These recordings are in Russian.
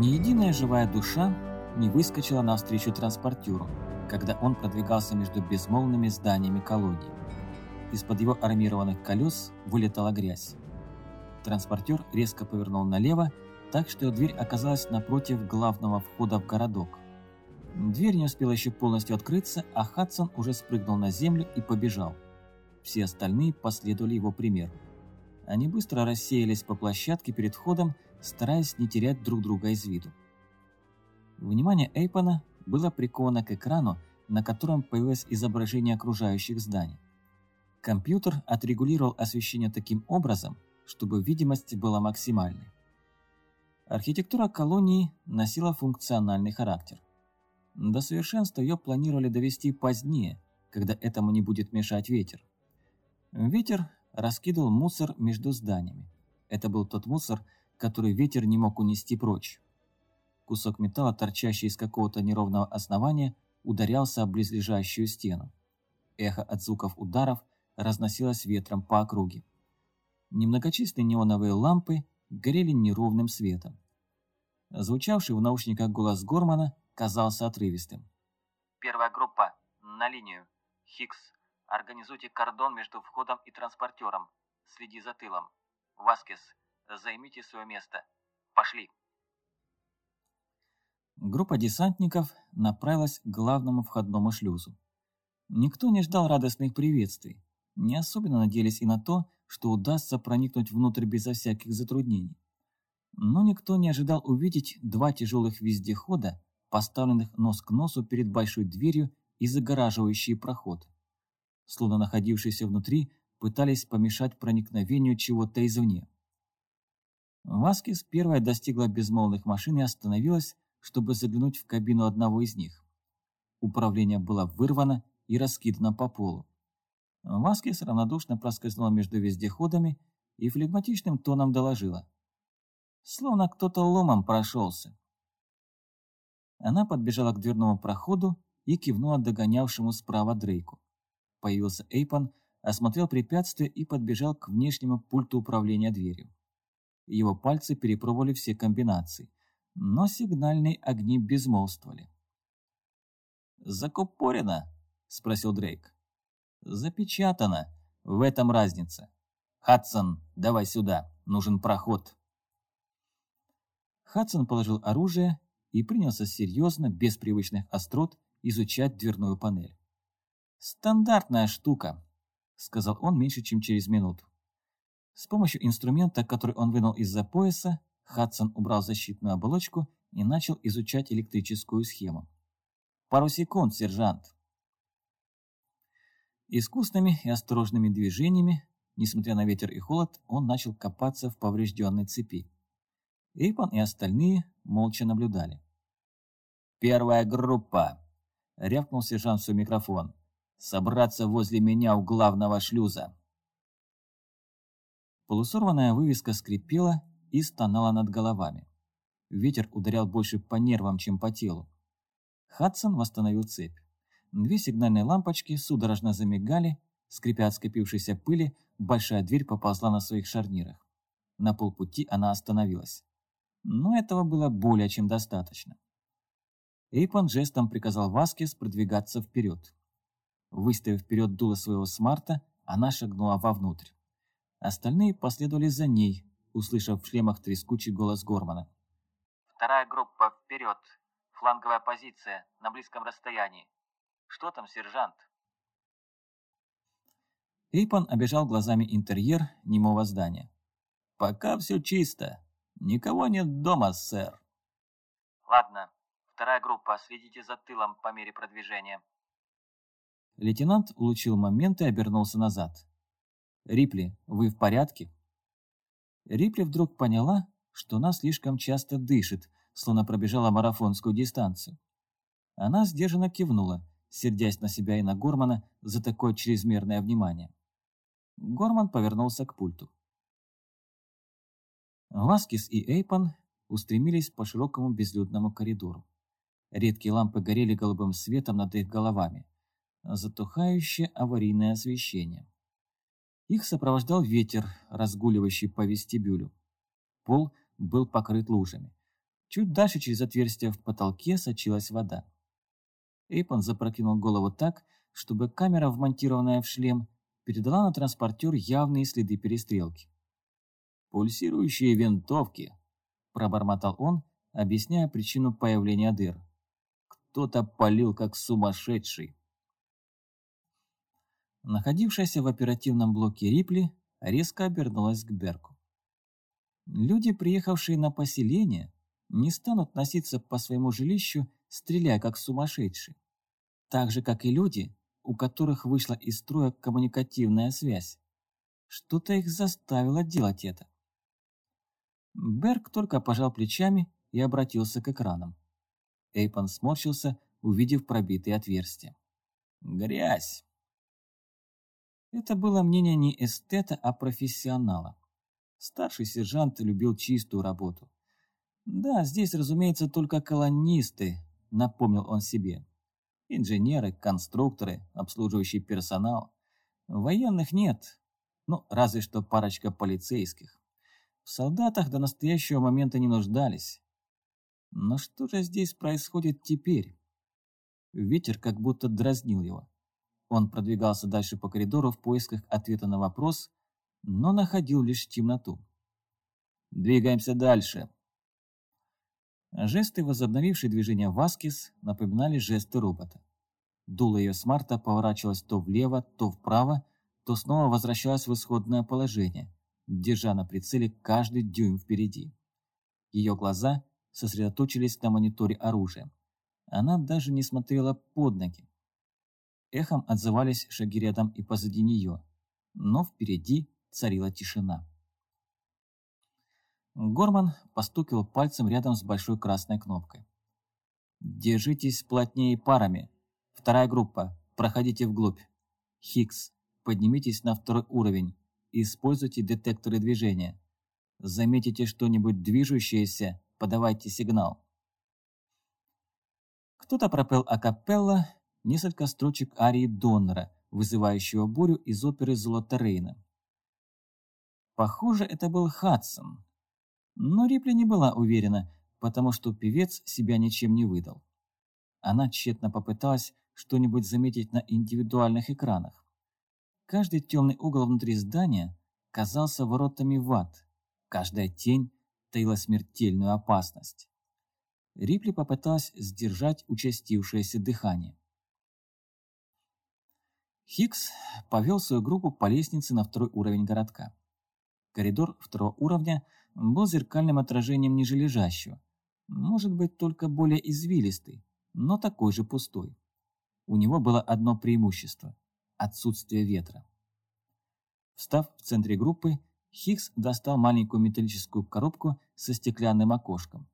Ни единая живая душа не выскочила навстречу транспортеру, когда он продвигался между безмолвными зданиями колонии. Из-под его армированных колес вылетала грязь. Транспортер резко повернул налево, так что дверь оказалась напротив главного входа в городок. Дверь не успела еще полностью открыться, а Хадсон уже спрыгнул на землю и побежал. Все остальные последовали его примеру. Они быстро рассеялись по площадке перед входом, стараясь не терять друг друга из виду. Внимание Эйпона было приковано к экрану, на котором появилось изображение окружающих зданий. Компьютер отрегулировал освещение таким образом, чтобы видимость была максимальной. Архитектура колонии носила функциональный характер. До совершенства ее планировали довести позднее, когда этому не будет мешать ветер. Ветер раскидывал мусор между зданиями. Это был тот мусор, который ветер не мог унести прочь. Кусок металла, торчащий из какого-то неровного основания, ударялся об близлежащую стену. Эхо от звуков ударов разносилось ветром по округе. Немногочисленные неоновые лампы горели неровным светом. Звучавший в наушниках голос Гормана казался отрывистым. «Первая группа, на линию. Хикс, организуйте кордон между входом и транспортером. Следи за тылом. Васкес, займите свое место. Пошли!» Группа десантников направилась к главному входному шлюзу. Никто не ждал радостных приветствий, не особенно надеялись и на то, что удастся проникнуть внутрь безо всяких затруднений. Но никто не ожидал увидеть два тяжелых вездехода, поставленных нос к носу перед большой дверью и загораживающие проход. Словно находившиеся внутри, пытались помешать проникновению чего-то извне. Васкис первая достигла безмолвных машин и остановилась, чтобы заглянуть в кабину одного из них. Управление было вырвано и раскидано по полу. Васкис равнодушно проскользнула между вездеходами и флегматичным тоном доложила. Словно кто-то ломом прошелся. Она подбежала к дверному проходу и кивнула догонявшему справа Дрейку. Появился Эйпон, осмотрел препятствие и подбежал к внешнему пульту управления дверью. Его пальцы перепробовали все комбинации, но сигнальные огни безмолвствовали. «Закупорено?» – спросил Дрейк. «Запечатано. В этом разница. Хадсон, давай сюда. Нужен проход». Хадсон положил оружие и принялся серьезно, без привычных острот, изучать дверную панель. «Стандартная штука», — сказал он меньше, чем через минуту. С помощью инструмента, который он вынул из-за пояса, Хадсон убрал защитную оболочку и начал изучать электрическую схему. «Пару секунд, сержант». Искусными и осторожными движениями, несмотря на ветер и холод, он начал копаться в поврежденной цепи. Эйпон и остальные молча наблюдали. «Первая группа!» — рявкнул сержант в свой микрофон. «Собраться возле меня у главного шлюза!» Полусорванная вывеска скрипела и стонала над головами. Ветер ударял больше по нервам, чем по телу. Хадсон восстановил цепь. Две сигнальные лампочки судорожно замигали, скрипя от скопившейся пыли, большая дверь поползла на своих шарнирах. На полпути она остановилась но этого было более чем достаточно. Эйпон жестом приказал Васкес продвигаться вперед. Выставив вперед дуло своего смарта, она шагнула вовнутрь. Остальные последовали за ней, услышав в шлемах трескучий голос Гормана. «Вторая группа, вперед! Фланговая позиция, на близком расстоянии. Что там, сержант?» Эйпон обежал глазами интерьер немого здания. «Пока все чисто. «Никого нет дома, сэр». «Ладно. Вторая группа, следите за тылом по мере продвижения». Лейтенант улучил момент и обернулся назад. «Рипли, вы в порядке?» Рипли вдруг поняла, что она слишком часто дышит, словно пробежала марафонскую дистанцию. Она сдержанно кивнула, сердясь на себя и на Гормана за такое чрезмерное внимание. Горман повернулся к пульту. Васкис и Эйпон устремились по широкому безлюдному коридору. Редкие лампы горели голубым светом над их головами. Затухающее аварийное освещение. Их сопровождал ветер, разгуливающий по вестибюлю. Пол был покрыт лужами. Чуть дальше через отверстие в потолке сочилась вода. Эйпон запрокинул голову так, чтобы камера, вмонтированная в шлем, передала на транспортер явные следы перестрелки. «Пульсирующие винтовки», – пробормотал он, объясняя причину появления дыр. «Кто-то палил как сумасшедший». Находившаяся в оперативном блоке Рипли резко обернулась к Берку. Люди, приехавшие на поселение, не станут носиться по своему жилищу, стреляя как сумасшедшие. Так же, как и люди, у которых вышла из строя коммуникативная связь. Что-то их заставило делать это. Берг только пожал плечами и обратился к экранам. Эйпон сморщился, увидев пробитые отверстия. «Грязь!» Это было мнение не эстета, а профессионала. Старший сержант любил чистую работу. Да, здесь, разумеется, только колонисты, напомнил он себе. Инженеры, конструкторы, обслуживающий персонал. Военных нет, ну, разве что парочка полицейских. В солдатах до настоящего момента не нуждались. Но что же здесь происходит теперь? Ветер как будто дразнил его. Он продвигался дальше по коридору в поисках ответа на вопрос, но находил лишь темноту. «Двигаемся дальше». Жесты, возобновившие движение Васкис, напоминали жесты робота. Дуло ее смарта поворачивалось то влево, то вправо, то снова возвращалось в исходное положение, держа на прицеле каждый дюйм впереди. Ее глаза сосредоточились на мониторе оружия. Она даже не смотрела под ноги. Эхом отзывались шаги рядом и позади нее, но впереди царила тишина. Горман постукивал пальцем рядом с большой красной кнопкой. «Держитесь плотнее парами. Вторая группа. Проходите вглубь. Хикс, поднимитесь на второй уровень. Используйте детекторы движения. Заметите что-нибудь движущееся, подавайте сигнал». Кто-то пропел акапелла, несколько строчек арии Доннера, вызывающего бурю из оперы «Золото Рейна». Похоже, это был Хадсон. Но Рипли не была уверена, потому что певец себя ничем не выдал. Она тщетно попыталась что-нибудь заметить на индивидуальных экранах. Каждый темный угол внутри здания казался воротами в ад. Каждая тень таила смертельную опасность. Рипли попыталась сдержать участившееся дыхание. Хикс повел свою группу по лестнице на второй уровень городка. Коридор второго уровня был зеркальным отражением ниже лежащего, может быть, только более извилистый, но такой же пустой. У него было одно преимущество – отсутствие ветра. Встав в центре группы, Хикс достал маленькую металлическую коробку со стеклянным окошком.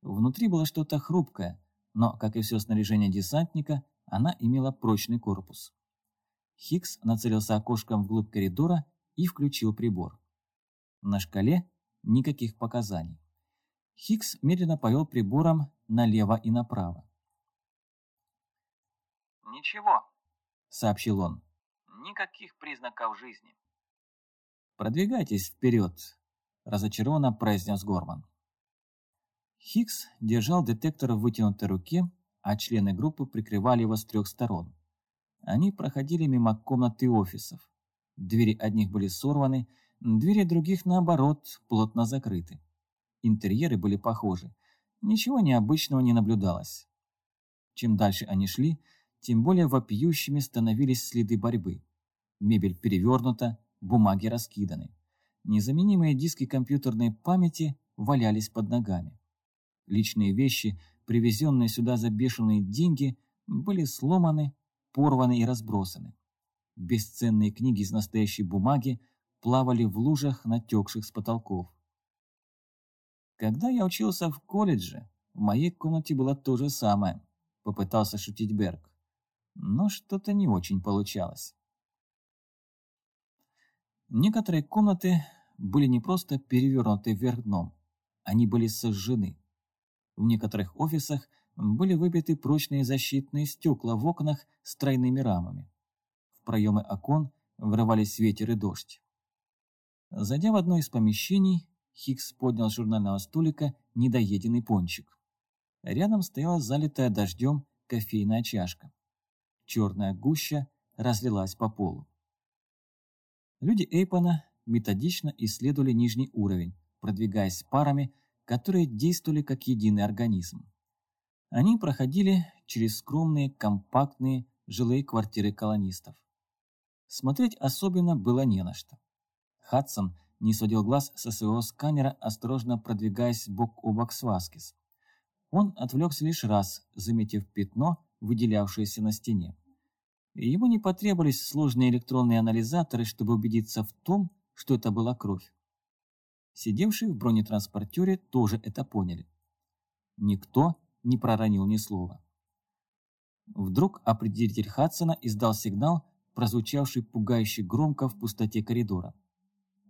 Внутри было что-то хрупкое, но, как и все снаряжение десантника, она имела прочный корпус. Хикс нацелился окошком вглубь коридора и включил прибор. На шкале никаких показаний. Хикс медленно повел прибором налево и направо. «Ничего», — сообщил он. «Никаких признаков жизни». «Продвигайтесь вперед», — разочарованно произнес Горман. Хикс держал детектор в вытянутой руке, а члены группы прикрывали его с трех сторон. Они проходили мимо комнат и офисов. Двери одних были сорваны, двери других, наоборот, плотно закрыты. Интерьеры были похожи. Ничего необычного не наблюдалось. Чем дальше они шли, тем более вопиющими становились следы борьбы. Мебель перевернута, бумаги раскиданы. Незаменимые диски компьютерной памяти валялись под ногами. Личные вещи, привезенные сюда за бешеные деньги, были сломаны, порваны и разбросаны. Бесценные книги из настоящей бумаги плавали в лужах, натекших с потолков. Когда я учился в колледже, в моей комнате было то же самое, попытался шутить Берг. Но что-то не очень получалось. Некоторые комнаты были не просто перевернуты вверх дном, они были сожжены. В некоторых офисах были выбиты прочные защитные стекла в окнах с тройными рамами. В проемы окон врывались ветер и дождь. Зайдя в одно из помещений, Хикс поднял с журнального столика недоеденный пончик. Рядом стояла залитая дождем кофейная чашка. Черная гуща разлилась по полу. Люди Эйпона методично исследовали нижний уровень, продвигаясь парами, которые действовали как единый организм. Они проходили через скромные, компактные жилые квартиры колонистов. Смотреть особенно было не на что. Хадсон не сводил глаз со своего сканера, осторожно продвигаясь бок о бок с Васкис. Он отвлекся лишь раз, заметив пятно, выделявшееся на стене. Ему не потребовались сложные электронные анализаторы, чтобы убедиться в том, что это была кровь. Сидевшие в бронетранспортере тоже это поняли. Никто не проронил ни слова. Вдруг определитель Хадсона издал сигнал, прозвучавший пугающе громко в пустоте коридора.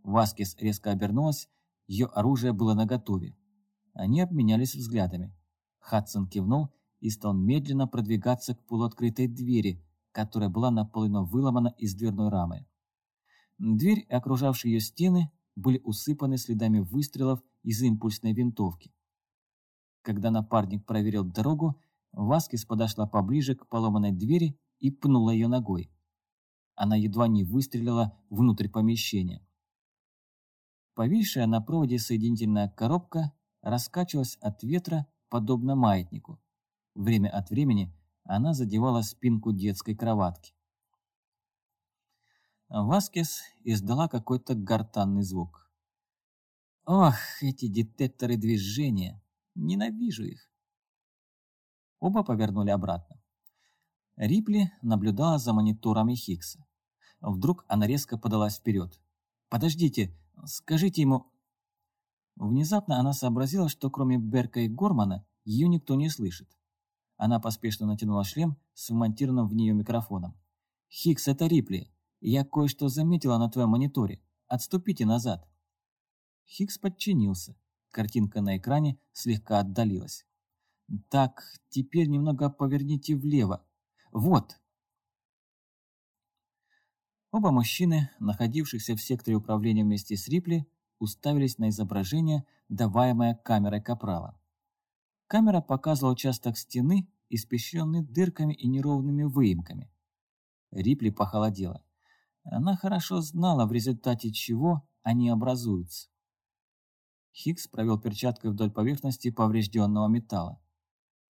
Васкис резко обернулась, ее оружие было наготове. Они обменялись взглядами. Хадсон кивнул и стал медленно продвигаться к полуоткрытой двери, которая была наполовину выломана из дверной рамы. Дверь и окружавшие ее стены были усыпаны следами выстрелов из импульсной винтовки. Когда напарник проверил дорогу, Васкис подошла поближе к поломанной двери и пнула ее ногой. Она едва не выстрелила внутрь помещения. Повисшая на проводе соединительная коробка раскачивалась от ветра, подобно маятнику. Время от времени она задевала спинку детской кроватки. Васкес издала какой-то гортанный звук. «Ох, эти детекторы движения! Ненавижу их!» Оба повернули обратно. Рипли наблюдала за мониторами Хиггса. Вдруг она резко подалась вперед. «Подождите, скажите ему...» Внезапно она сообразила, что кроме Берка и Гормана ее никто не слышит. Она поспешно натянула шлем с вмонтированным в нее микрофоном. «Хиггс, это Рипли. Я кое-что заметила на твоем мониторе. Отступите назад». Хиггс подчинился. Картинка на экране слегка отдалилась. «Так, теперь немного поверните влево. Вот!» Оба мужчины, находившихся в секторе управления вместе с Рипли, уставились на изображение, даваемое камерой Капрала. Камера показывала участок стены, испещренный дырками и неровными выемками. Рипли похолодела. Она хорошо знала, в результате чего они образуются. Хикс провел перчаткой вдоль поверхности поврежденного металла.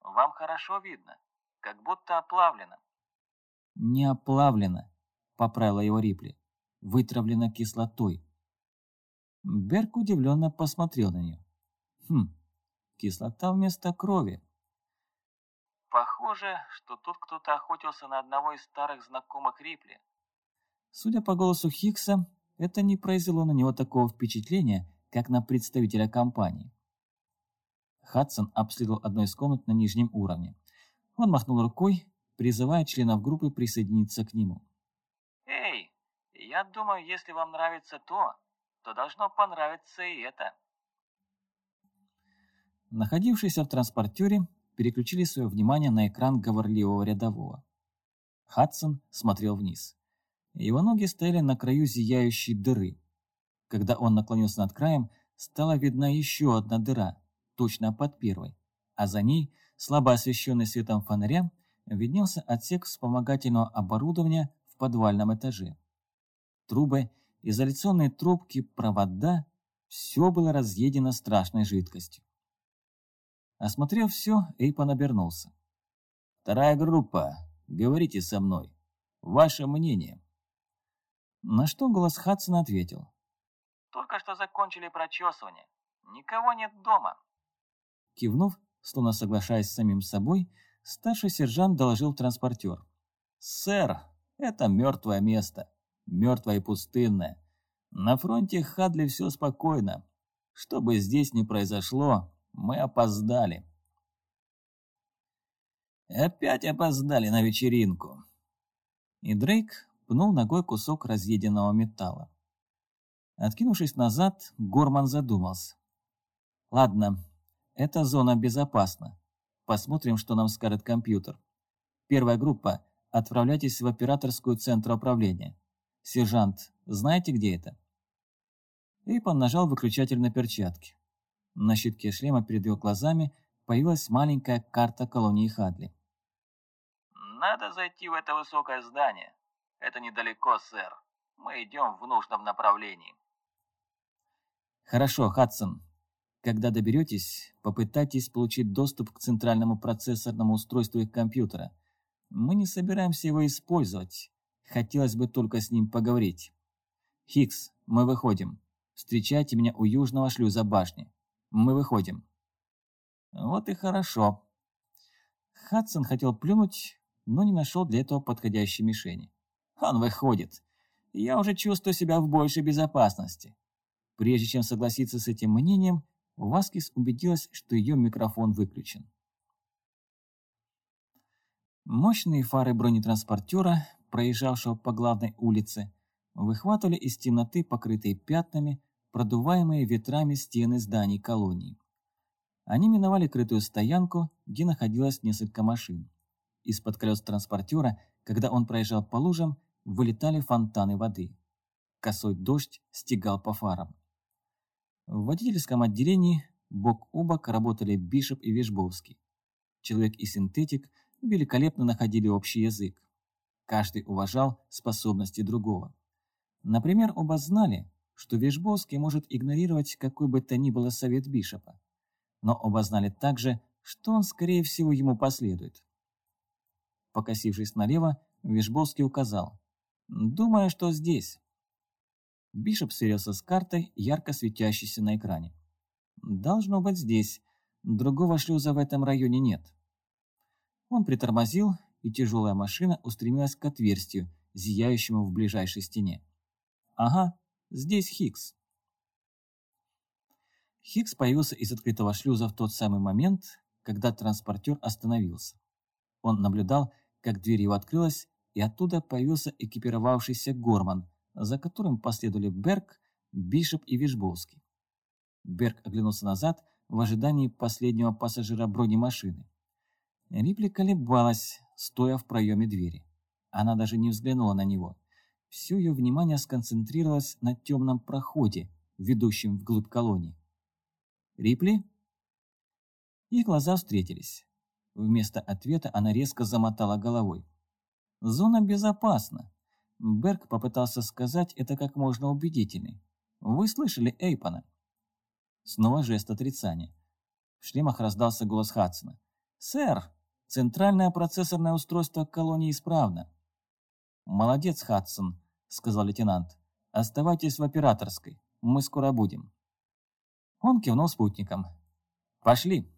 «Вам хорошо видно, как будто оплавлено». «Не оплавлено», — поправила его Рипли. «Вытравлено кислотой». Берк удивленно посмотрел на нее. «Хм, кислота вместо крови». «Похоже, что тут кто-то охотился на одного из старых знакомых Рипли». Судя по голосу Хиггса, это не произвело на него такого впечатления, как на представителя компании. Хадсон обследовал одну из комнат на нижнем уровне. Он махнул рукой, призывая членов группы присоединиться к нему. «Эй, я думаю, если вам нравится то, то должно понравиться и это». Находившиеся в транспортере переключили свое внимание на экран говорливого рядового. Хадсон смотрел вниз. Его ноги стояли на краю зияющей дыры. Когда он наклонился над краем, стала видна еще одна дыра, точно под первой, а за ней, слабо освещенный светом фонаря, виднелся отсек вспомогательного оборудования в подвальном этаже. Трубы, изоляционные трубки, провода – все было разъедено страшной жидкостью. Осмотрев все, Эйпон обернулся. «Вторая группа. Говорите со мной. Ваше мнение». На что голос Хадсона ответил. «Только что закончили прочесывание. Никого нет дома». Кивнув, словно соглашаясь с самим собой, старший сержант доложил транспортер. «Сэр, это мертвое место. Мертвое и пустынное. На фронте Хадли все спокойно. Что бы здесь ни произошло, мы опоздали». «Опять опоздали на вечеринку». И Дрейк пнул ногой кусок разъеденного металла. Откинувшись назад, Горман задумался. «Ладно, эта зона безопасна. Посмотрим, что нам скажет компьютер. Первая группа, отправляйтесь в операторскую центр управления. Сержант, знаете, где это?» Эйпон нажал выключатель на перчатке. На щитке шлема перед его глазами появилась маленькая карта колонии Хадли. «Надо зайти в это высокое здание. Это недалеко, сэр. Мы идем в нужном направлении». «Хорошо, Хадсон. Когда доберетесь, попытайтесь получить доступ к центральному процессорному устройству их компьютера. Мы не собираемся его использовать. Хотелось бы только с ним поговорить. Хикс, мы выходим. Встречайте меня у южного шлюза башни. Мы выходим. Вот и хорошо. Хадсон хотел плюнуть, но не нашел для этого подходящей мишени. Он выходит. Я уже чувствую себя в большей безопасности. Прежде чем согласиться с этим мнением, Васкис убедилась, что ее микрофон выключен. Мощные фары бронетранспортера, проезжавшего по главной улице, выхватывали из темноты покрытые пятнами, продуваемые ветрами стены зданий колонии. Они миновали крытую стоянку, где находилось несколько машин. Из-под колес транспортера, когда он проезжал по лужам, вылетали фонтаны воды. Косой дождь стегал по фарам. В водительском отделении бок о бок работали Бишоп и Вишбовский. Человек и синтетик великолепно находили общий язык. Каждый уважал способности другого. Например, оба знали, что Вишбовский может игнорировать какой бы то ни было совет Бишопа. Но оба знали также, что он, скорее всего, ему последует. Покосившись налево, Вишбовский указал. «Думаю, что здесь». Бишоп сверился с картой, ярко светящейся на экране. «Должно быть здесь. Другого шлюза в этом районе нет». Он притормозил, и тяжелая машина устремилась к отверстию, зияющему в ближайшей стене. «Ага, здесь Хикс». Хикс появился из открытого шлюза в тот самый момент, когда транспортер остановился. Он наблюдал, как дверь его открылась, и оттуда появился экипировавшийся Горман, за которым последовали Берг, Бишоп и Вишбовский. Берг оглянулся назад в ожидании последнего пассажира бронемашины. Рипли колебалась, стоя в проеме двери. Она даже не взглянула на него. Все ее внимание сконцентрировалось на темном проходе, ведущем вглубь колонии. «Рипли?» Их глаза встретились. Вместо ответа она резко замотала головой. «Зона безопасна. Берг попытался сказать это как можно убедительней. «Вы слышали Эйпона?» Снова жест отрицания. В шлемах раздался голос Хадсона. «Сэр, центральное процессорное устройство колонии исправно». «Молодец, Хадсон», — сказал лейтенант. «Оставайтесь в операторской. Мы скоро будем». Он кивнул спутником. «Пошли».